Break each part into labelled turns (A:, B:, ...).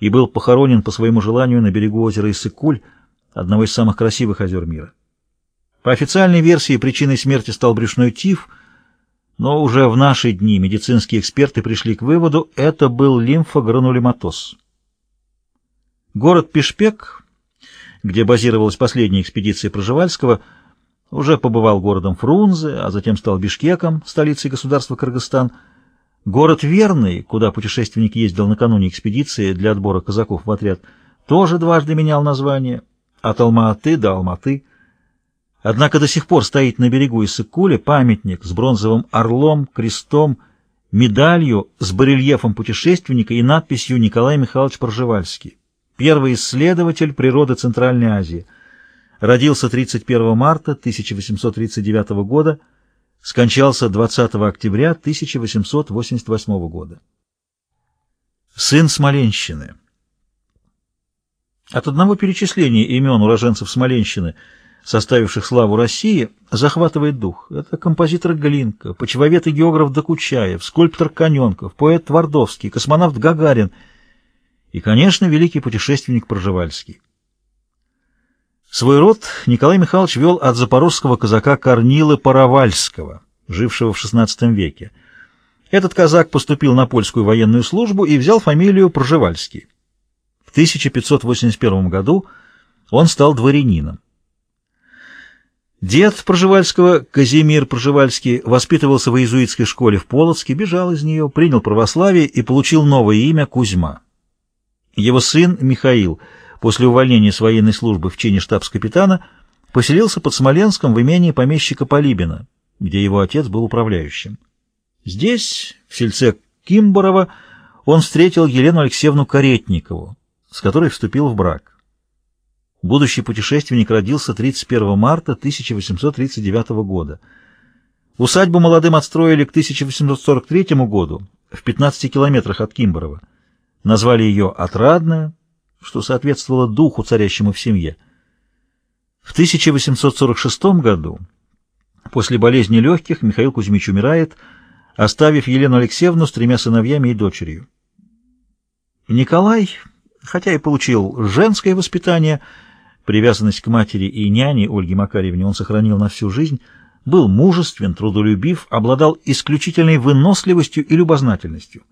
A: и был похоронен по своему желанию на берегу озера Иссык-Куль, одного из самых красивых озер мира. По официальной версии причиной смерти стал брюшной тиф, но уже в наши дни медицинские эксперты пришли к выводу, это был лимфогранулематоз. Город Пешпек, где базировалась последняя экспедиция Проживальского, уже побывал городом Фрунзе, а затем стал Бишкеком, столицей государства Кыргызстан. Город Верный, куда путешественник ездил накануне экспедиции для отбора казаков в отряд, тоже дважды менял название, от Алма-Аты до Алматы. Однако до сих пор стоит на берегу Иссык-Куля памятник с бронзовым орлом, крестом, медалью с барельефом путешественника и надписью «Николай Михайлович Пржевальский, первый исследователь природы Центральной Азии». Родился 31 марта 1839 года, скончался 20 октября 1888 года. Сын Смоленщины. От одного перечисления имен уроженцев Смоленщины, составивших славу России, захватывает дух. Это композитор Глинка, почвовед и географ Докучаев, скульптор Коненков, поэт Твардовский, космонавт Гагарин и, конечно, великий путешественник Проживальский. Свой род Николай Михайлович вел от запорожского казака Корнилы Паровальского, жившего в XVI веке. Этот казак поступил на польскую военную службу и взял фамилию Проживальский. В 1581 году он стал дворянином. Дед Проживальского, Казимир Проживальский, воспитывался в иезуитской школе в Полоцке, бежал из нее, принял православие и получил новое имя Кузьма. Его сын Михаил – после увольнения с военной службы в чине штабс-капитана поселился под Смоленском в имении помещика Полибина, где его отец был управляющим. Здесь, в сельце Кимборова, он встретил Елену Алексеевну Каретникову, с которой вступил в брак. Будущий путешественник родился 31 марта 1839 года. Усадьбу молодым отстроили к 1843 году, в 15 километрах от Кимборова. Назвали ее «Отрадная», что соответствовало духу, царящему в семье. В 1846 году, после болезни легких, Михаил Кузьмич умирает, оставив Елену Алексеевну с тремя сыновьями и дочерью. Николай, хотя и получил женское воспитание, привязанность к матери и няне Ольге Макарьевне он сохранил на всю жизнь, был мужествен, трудолюбив, обладал исключительной выносливостью и любознательностью.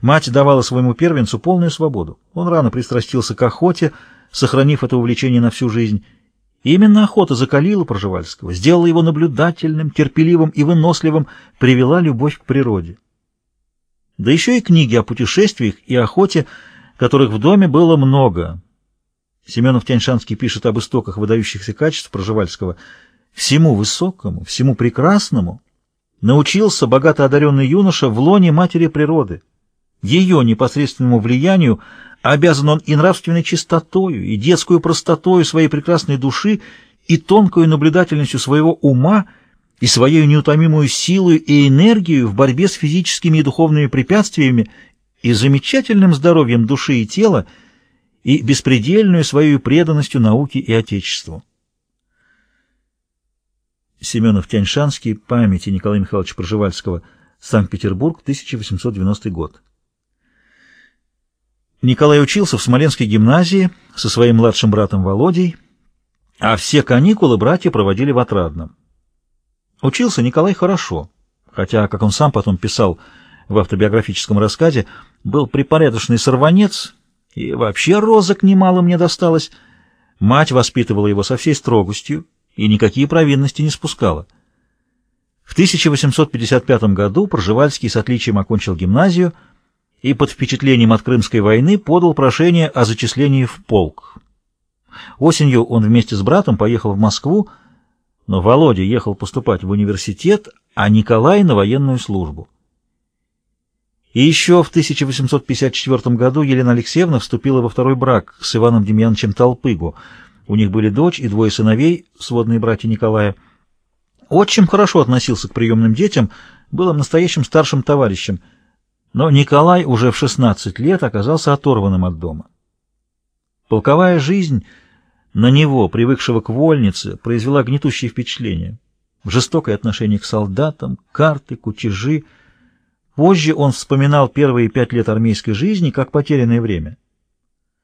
A: Мать давала своему первенцу полную свободу. Он рано пристрастился к охоте, сохранив это увлечение на всю жизнь. Именно охота закалила Проживальского, сделала его наблюдательным, терпеливым и выносливым, привела любовь к природе. Да еще и книги о путешествиях и охоте, которых в доме было много. Семенов Тяньшанский пишет об истоках выдающихся качеств Проживальского. «Всему высокому, всему прекрасному научился богато одаренный юноша в лоне матери природы». Ее непосредственному влиянию обязан он и нравственной чистотою, и детскую простотою своей прекрасной души, и тонкую наблюдательностью своего ума, и своей неутомимую силой и энергией в борьбе с физическими и духовными препятствиями, и замечательным здоровьем души и тела, и беспредельную своей преданностью науке и Отечеству. Семенов Тяньшанский, памяти Николая Михайловича Проживальского, Санкт-Петербург, 1890 год. Николай учился в Смоленской гимназии со своим младшим братом Володей, а все каникулы братья проводили в Отрадном. Учился Николай хорошо, хотя, как он сам потом писал в автобиографическом рассказе, был припорядочный сорванец, и вообще розок немало мне досталось. Мать воспитывала его со всей строгостью и никакие провинности не спускала. В 1855 году Пржевальский с отличием окончил гимназию — и под впечатлением от Крымской войны подал прошение о зачислении в полк. Осенью он вместе с братом поехал в Москву, но Володя ехал поступать в университет, а Николай на военную службу. И еще в 1854 году Елена Алексеевна вступила во второй брак с Иваном Демьяновичем Толпыгу. У них были дочь и двое сыновей, сводные братья Николая. Отчим хорошо относился к приемным детям, был им настоящим старшим товарищем – но Николай уже в 16 лет оказался оторванным от дома. Полковая жизнь на него, привыкшего к вольнице, произвела гнетущее впечатление. Жестокое отношение к солдатам, карты, кутежи. Позже он вспоминал первые пять лет армейской жизни как потерянное время.